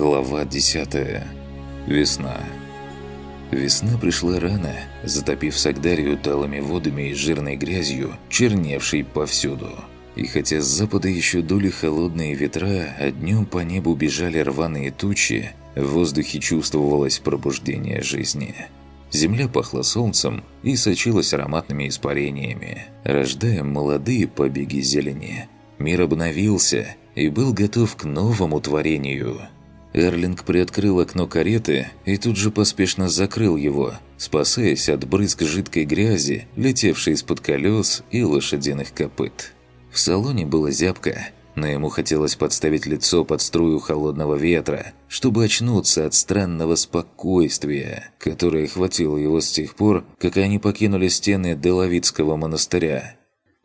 Глава 10. Весна. Весна пришла рано, затопив Сагдарию талыми водами и жирной грязью, черневшей повсюду. И хотя с запада еще дули холодные ветра, а днем по небу бежали рваные тучи, в воздухе чувствовалось пробуждение жизни. Земля пахла солнцем и сочилась ароматными испарениями, рождая молодые побеги зелени. Мир обновился и был готов к новому творению – Эрлинг приоткрыл окно кареты и тут же поспешно закрыл его, спасаясь от брызг жидкой грязи, летевшей из-под колес и лошадиных копыт. В салоне было зябко, но ему хотелось подставить лицо под струю холодного ветра, чтобы очнуться от странного спокойствия, которое хватило его с тех пор, как они покинули стены Деловицкого монастыря.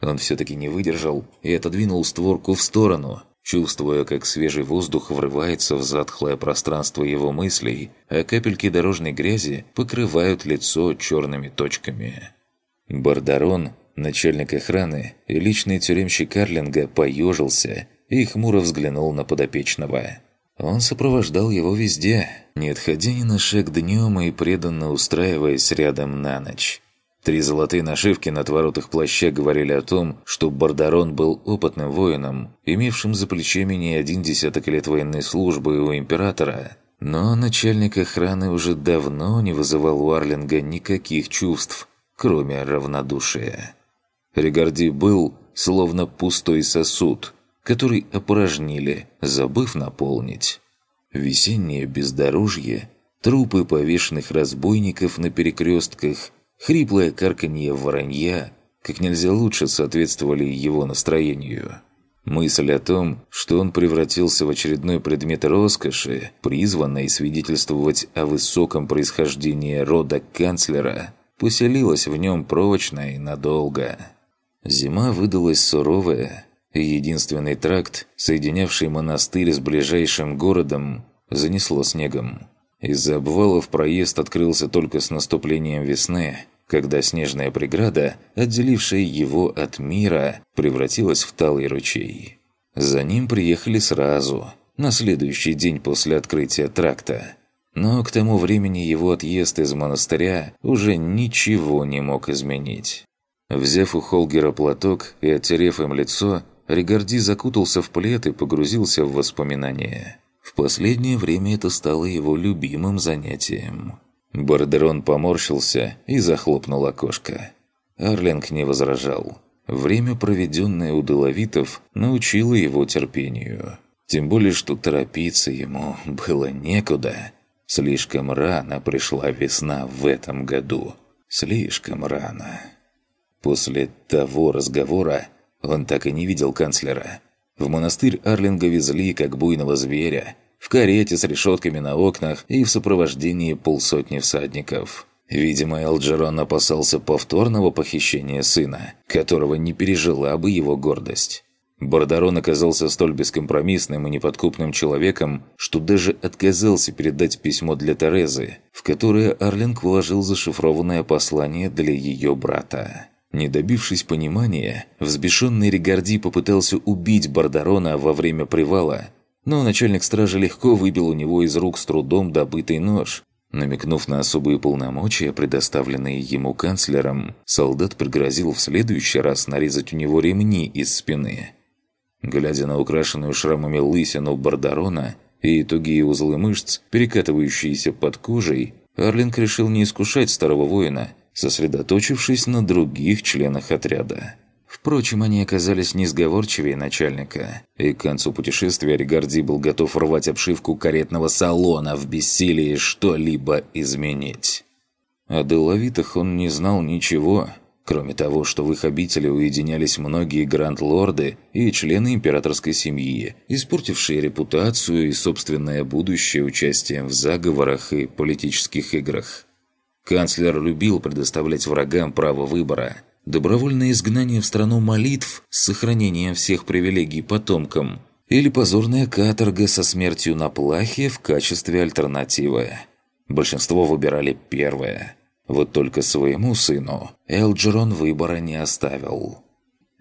Он все-таки не выдержал и отодвинул створку в сторону, чувствуя, как свежий воздух врывается в затхлое пространство его мыслей, а капельки дорожной грязи покрывают лицо черными точками. Бардарон, начальник охраны и личный тюремщик Карлинга поежился и хмуро взглянул на подопечного. Он сопровождал его везде, не отходя ни на шаг днем и преданно устраиваясь рядом на ночь. Три золотые нашивки на отворотах плаща говорили о том, что Бардарон был опытным воином, имевшим за плечами не один десяток лет военной службы у Императора. Но начальник охраны уже давно не вызывал у Арлинга никаких чувств, кроме равнодушия. Регарди был словно пустой сосуд, который опорожнили, забыв наполнить. Весеннее бездорожье, трупы повешенных разбойников на перекрестках – Хриплое карканье воронья как нельзя лучше соответствовали его настроению. Мысль о том, что он превратился в очередной предмет роскоши, призванной свидетельствовать о высоком происхождении рода канцлера, поселилась в нем прочно и надолго. Зима выдалась суровая, и единственный тракт, соединявший монастырь с ближайшим городом, занесло снегом. Из-за обвалов проезд открылся только с наступлением весны, когда снежная преграда, отделившая его от мира, превратилась в талый ручей. За ним приехали сразу, на следующий день после открытия тракта. Но к тому времени его отъезд из монастыря уже ничего не мог изменить. Взяв у Холгера платок и оттерев им лицо, Ригарди закутался в плед и погрузился в воспоминания. В последнее время это стало его любимым занятием. Бардерон поморщился и захлопнул окошко. Арлинг не возражал. Время, проведенное у Деловитов, научило его терпению. Тем более, что торопиться ему было некуда. Слишком рано пришла весна в этом году. Слишком рано. После того разговора он так и не видел канцлера. В монастырь Арлинга везли, как буйного зверя, в карете с решетками на окнах и в сопровождении полсотни всадников. Видимо, Элджерон опасался повторного похищения сына, которого не пережила бы его гордость. Бардарон оказался столь бескомпромиссным и неподкупным человеком, что даже отказался передать письмо для Терезы, в которое Арлинг вложил зашифрованное послание для ее брата. Не добившись понимания, взбешенный Регарди попытался убить Бардарона во время привала, но начальник стражи легко выбил у него из рук с трудом добытый нож. Намекнув на особые полномочия, предоставленные ему канцлером, солдат пригрозил в следующий раз нарезать у него ремни из спины. Глядя на украшенную шрамами лысину Бардарона и тугие узлы мышц, перекатывающиеся под кожей, Арлинг решил не искушать старого воина – сосредоточившись на других членах отряда. Впрочем, они оказались несговорчивее начальника, и к концу путешествия Ригарди был готов рвать обшивку каретного салона в бессилии что-либо изменить. О деловитых он не знал ничего, кроме того, что в их обители уединялись многие гранд-лорды и члены императорской семьи, испортившие репутацию и собственное будущее участием в заговорах и политических играх. Канцлер любил предоставлять врагам право выбора. Добровольное изгнание в страну молитв с сохранением всех привилегий потомкам или позорная каторга со смертью на плахе в качестве альтернативы. Большинство выбирали первое. Вот только своему сыну Элджерон выбора не оставил.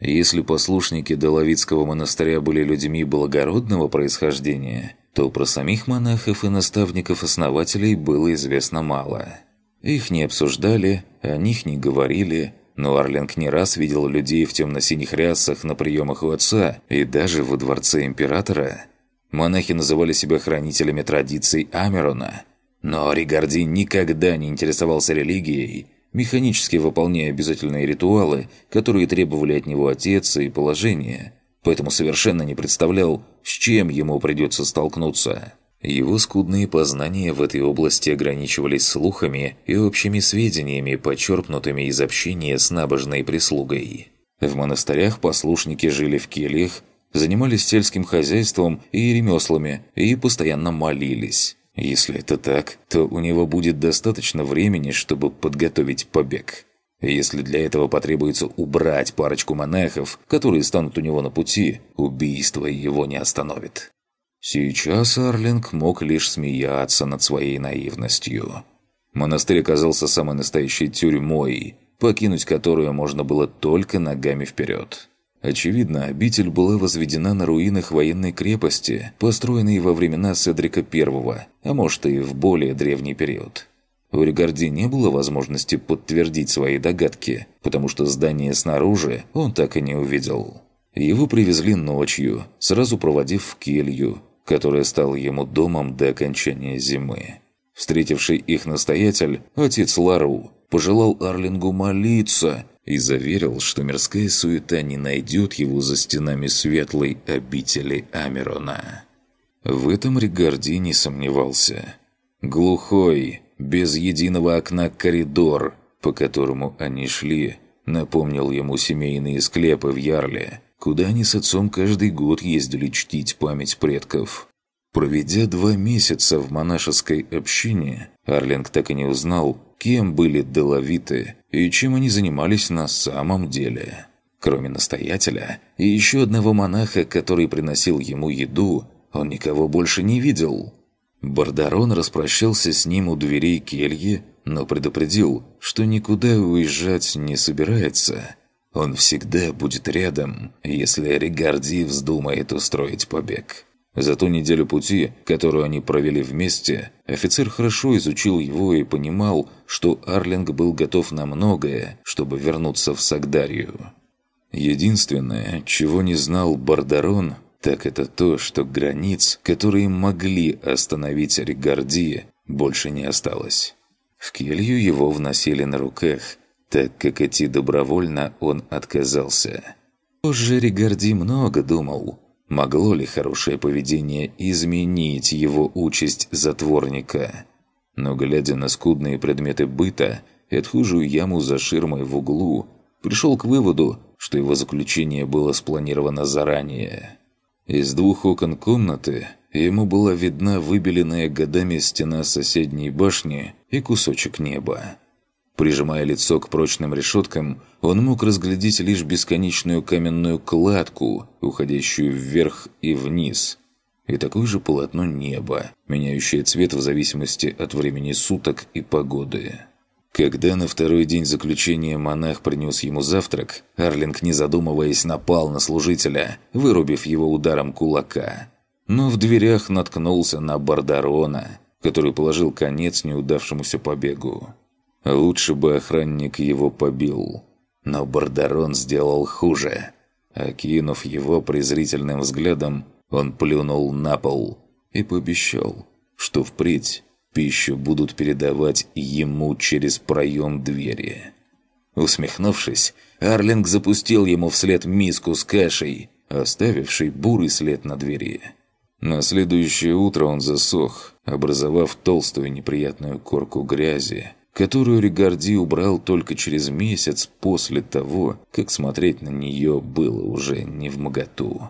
Если послушники Доловицкого монастыря были людьми благородного происхождения, то про самих монахов и наставников-основателей было известно мало. Их не обсуждали, о них не говорили, но Арлинг не раз видел людей в темно-синих рясах на приемах у отца и даже во дворце императора. Монахи называли себя хранителями традиций Амерона, но Ригарди никогда не интересовался религией, механически выполняя обязательные ритуалы, которые требовали от него отец и положение – поэтому совершенно не представлял, с чем ему придется столкнуться. Его скудные познания в этой области ограничивались слухами и общими сведениями, почерпнутыми из общения с набожной прислугой. В монастырях послушники жили в кельях, занимались сельским хозяйством и ремеслами и постоянно молились. Если это так, то у него будет достаточно времени, чтобы подготовить побег. Если для этого потребуется убрать парочку монахов, которые станут у него на пути, убийство его не остановит. Сейчас Арлинг мог лишь смеяться над своей наивностью. Монастырь оказался самой настоящей тюрьмой, покинуть которую можно было только ногами вперед. Очевидно, обитель была возведена на руинах военной крепости, построенной во времена Седрика I, а может и в более древний период. У Ригарди не было возможности подтвердить свои догадки, потому что здание снаружи он так и не увидел. Его привезли ночью, сразу проводив в келью, которая стала ему домом до окончания зимы. Встретивший их настоятель, отец Лару, пожелал Арлингу молиться и заверил, что мирская суета не найдет его за стенами светлой обители Амерона. В этом Ригарди не сомневался. Глухой, без единого окна коридор, по которому они шли, напомнил ему семейные склепы в Ярле, куда они с отцом каждый год ездили чтить память предков. Проведя два месяца в монашеской общине, Арлинг так и не узнал, кем были деловиты и чем они занимались на самом деле. Кроме настоятеля и еще одного монаха, который приносил ему еду, он никого больше не видел. Бардарон распрощался с ним у дверей кельи, но предупредил, что никуда уезжать не собирается. Он всегда будет рядом, если Ригарди вздумает устроить побег. За ту неделю пути, которую они провели вместе, офицер хорошо изучил его и понимал, что Арлинг был готов на многое, чтобы вернуться в Сагдарию. Единственное, чего не знал Бардарон, так это то, что границ, которые могли остановить Ригарди, больше не осталось. В келью его вносили на руках, так как идти добровольно он отказался. Позже Ригарди много думал, могло ли хорошее поведение изменить его участь затворника. Но глядя на скудные предметы быта и отхожую яму за ширмой в углу, пришел к выводу, что его заключение было спланировано заранее. Из двух окон комнаты ему была видна выбеленная годами стена соседней башни и кусочек неба. Прижимая лицо к прочным решеткам, он мог разглядеть лишь бесконечную каменную кладку, уходящую вверх и вниз, и такое же полотно неба, меняющее цвет в зависимости от времени суток и погоды. Когда на второй день заключения монах принес ему завтрак, Арлинг, не задумываясь, напал на служителя, вырубив его ударом кулака. Но в дверях наткнулся на Бардарона, который положил конец неудавшемуся побегу. Лучше бы охранник его побил. Но Бардарон сделал хуже. Окинув его презрительным взглядом, он плюнул на пол и пообещал, что впредь Пищу будут передавать ему через проем двери. Усмехнувшись, Арлинг запустил ему вслед миску с кашей, оставивший бурый след на двери. На следующее утро он засох, образовав толстую неприятную корку грязи, которую Ригарди убрал только через месяц после того, как смотреть на нее было уже не в моготу.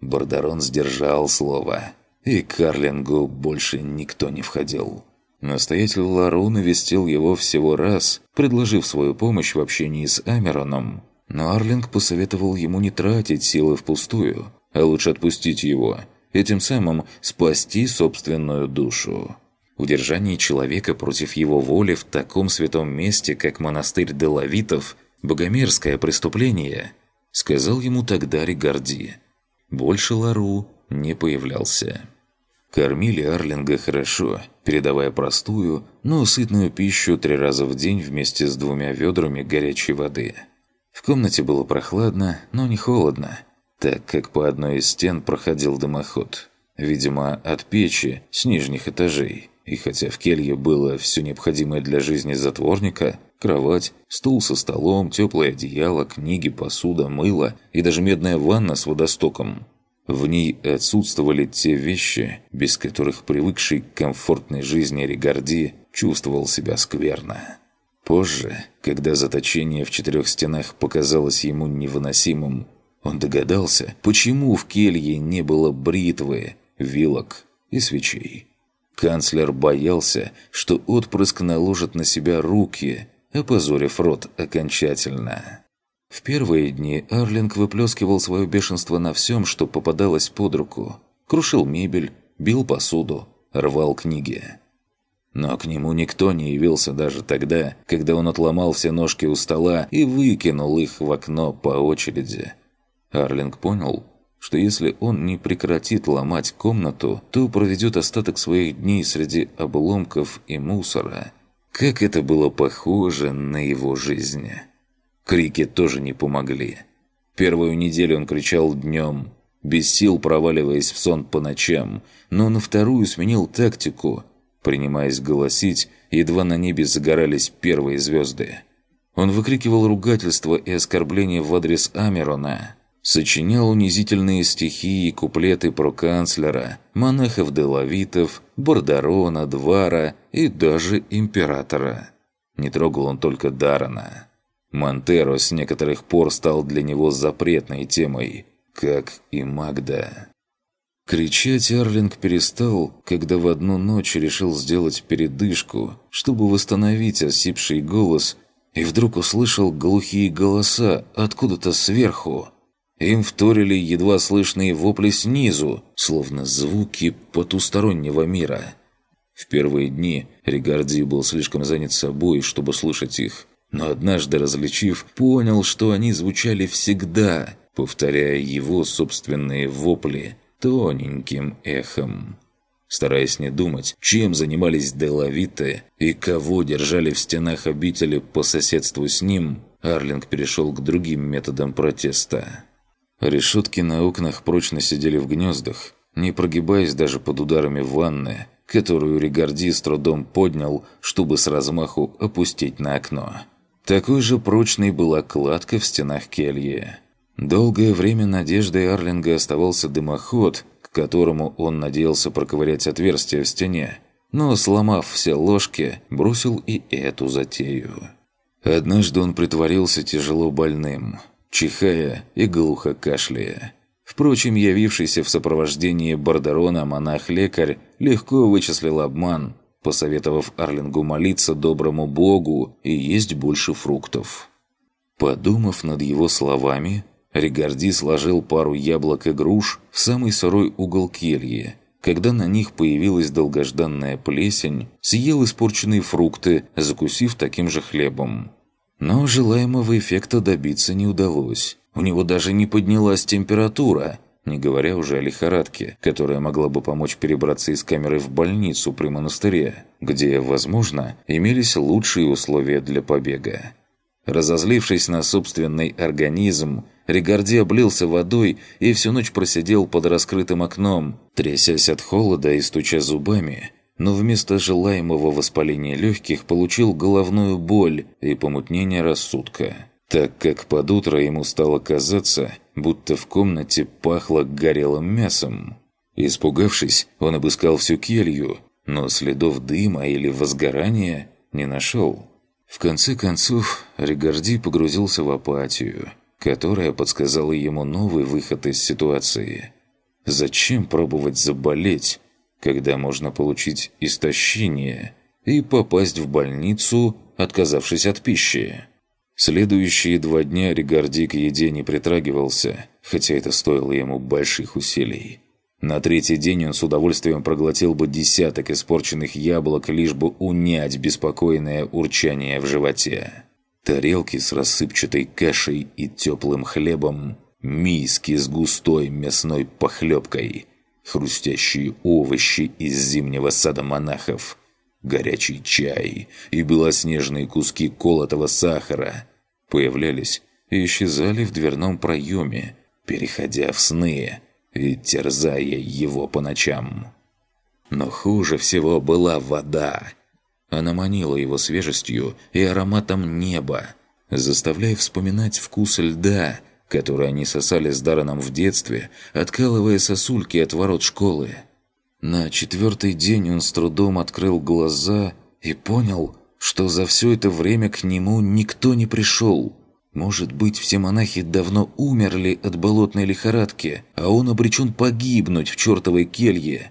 Бардарон сдержал слово и к Карлингу больше никто не входил. Настоятель Лару навестил его всего раз, предложив свою помощь в общении с Амероном. Но Арлинг посоветовал ему не тратить силы впустую, а лучше отпустить его, и тем самым спасти собственную душу. Удержание человека против его воли в таком святом месте, как монастырь Делавитов, богомерзкое преступление, сказал ему тогда Ригарди. Больше Лару не появлялся. Кормили Арлинга хорошо, передавая простую, но сытную пищу три раза в день вместе с двумя ведрами горячей воды. В комнате было прохладно, но не холодно, так как по одной из стен проходил дымоход. Видимо, от печи с нижних этажей. И хотя в келье было все необходимое для жизни затворника – кровать, стул со столом, теплое одеяло, книги, посуда, мыло и даже медная ванна с водостоком – в ней отсутствовали те вещи, без которых привыкший к комфортной жизни Ригарди чувствовал себя скверно. Позже, когда заточение в четырех стенах показалось ему невыносимым, он догадался, почему в келье не было бритвы, вилок и свечей. Канцлер боялся, что отпрыск наложит на себя руки, опозорив рот окончательно. В первые дни Арлинг выплескивал свое бешенство на всем, что попадалось под руку. Крушил мебель, бил посуду, рвал книги. Но к нему никто не явился даже тогда, когда он отломал все ножки у стола и выкинул их в окно по очереди. Арлинг понял, что если он не прекратит ломать комнату, то проведет остаток своих дней среди обломков и мусора. Как это было похоже на его жизнь. Крики тоже не помогли. Первую неделю он кричал днем, без сил проваливаясь в сон по ночам, но на вторую сменил тактику, принимаясь голосить, едва на небе загорались первые звезды. Он выкрикивал ругательства и оскорбления в адрес Амерона, сочинял унизительные стихи и куплеты про канцлера, монахов-делавитов, Бордарона, Двара и даже императора. Не трогал он только Дарана. Монтеро с некоторых пор стал для него запретной темой, как и Магда. Кричать Арлинг перестал, когда в одну ночь решил сделать передышку, чтобы восстановить осипший голос, и вдруг услышал глухие голоса откуда-то сверху. Им вторили едва слышные вопли снизу, словно звуки потустороннего мира. В первые дни Ригарди был слишком занят собой, чтобы слышать их, но однажды различив, понял, что они звучали всегда, повторяя его собственные вопли тоненьким эхом. Стараясь не думать, чем занимались Делавиты и кого держали в стенах обители по соседству с ним, Арлинг перешел к другим методам протеста. Решетки на окнах прочно сидели в гнездах, не прогибаясь даже под ударами ванны, которую Ригарди с трудом поднял, чтобы с размаху опустить на окно. Такой же прочной была кладка в стенах кельи. Долгое время надеждой Арлинга оставался дымоход, к которому он надеялся проковырять отверстие в стене, но, сломав все ложки, бросил и эту затею. Однажды он притворился тяжело больным, чихая и глухо кашляя. Впрочем, явившийся в сопровождении Бардарона монах-лекарь легко вычислил обман – посоветовав Арлингу молиться доброму Богу и есть больше фруктов. Подумав над его словами, Ригарди сложил пару яблок и груш в самый сырой угол кельи. Когда на них появилась долгожданная плесень, съел испорченные фрукты, закусив таким же хлебом. Но желаемого эффекта добиться не удалось. У него даже не поднялась температура – не говоря уже о лихорадке, которая могла бы помочь перебраться из камеры в больницу при монастыре, где, возможно, имелись лучшие условия для побега. Разозлившись на собственный организм, Ригарди облился водой и всю ночь просидел под раскрытым окном, трясясь от холода и стуча зубами, но вместо желаемого воспаления легких получил головную боль и помутнение рассудка так как под утро ему стало казаться, будто в комнате пахло горелым мясом. Испугавшись, он обыскал всю келью, но следов дыма или возгорания не нашел. В конце концов, Ригарди погрузился в апатию, которая подсказала ему новый выход из ситуации. Зачем пробовать заболеть, когда можно получить истощение и попасть в больницу, отказавшись от пищи? Следующие два дня Ригарди к еде не притрагивался, хотя это стоило ему больших усилий. На третий день он с удовольствием проглотил бы десяток испорченных яблок, лишь бы унять беспокойное урчание в животе. Тарелки с рассыпчатой кашей и теплым хлебом, миски с густой мясной похлебкой. Хрустящие овощи из зимнего сада монахов, горячий чай и белоснежные куски колотого сахара появлялись и исчезали в дверном проеме, переходя в сны и терзая его по ночам. Но хуже всего была вода. Она манила его свежестью и ароматом неба, заставляя вспоминать вкус льда, который они сосали с Дараном в детстве, откалывая сосульки от ворот школы. На четвертый день он с трудом открыл глаза и понял, что за все это время к нему никто не пришел. Может быть, все монахи давно умерли от болотной лихорадки, а он обречен погибнуть в чертовой келье.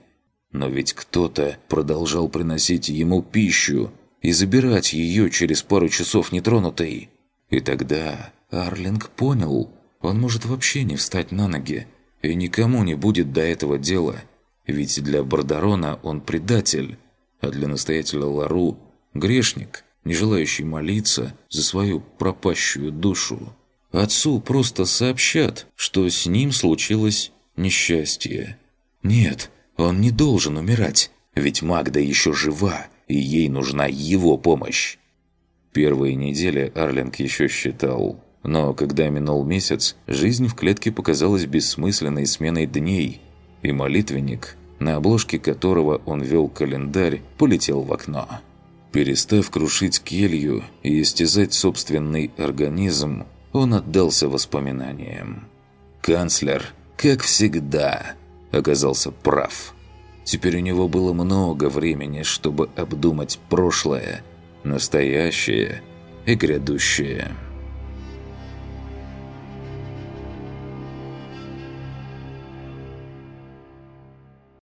Но ведь кто-то продолжал приносить ему пищу и забирать ее через пару часов нетронутой. И тогда Арлинг понял, он может вообще не встать на ноги, и никому не будет до этого дела. Ведь для Бардарона он предатель, а для настоятеля Лару – грешник, не желающий молиться за свою пропащую душу. Отцу просто сообщат, что с ним случилось несчастье. Нет, он не должен умирать, ведь Магда еще жива, и ей нужна его помощь. Первые недели Арлинг еще считал. Но когда минул месяц, жизнь в клетке показалась бессмысленной сменой дней, и молитвенник, на обложке которого он вел календарь, полетел в окно. Перестав крушить келью и истязать собственный организм, он отдался воспоминаниям. Канцлер, как всегда, оказался прав. Теперь у него было много времени, чтобы обдумать прошлое, настоящее и грядущее.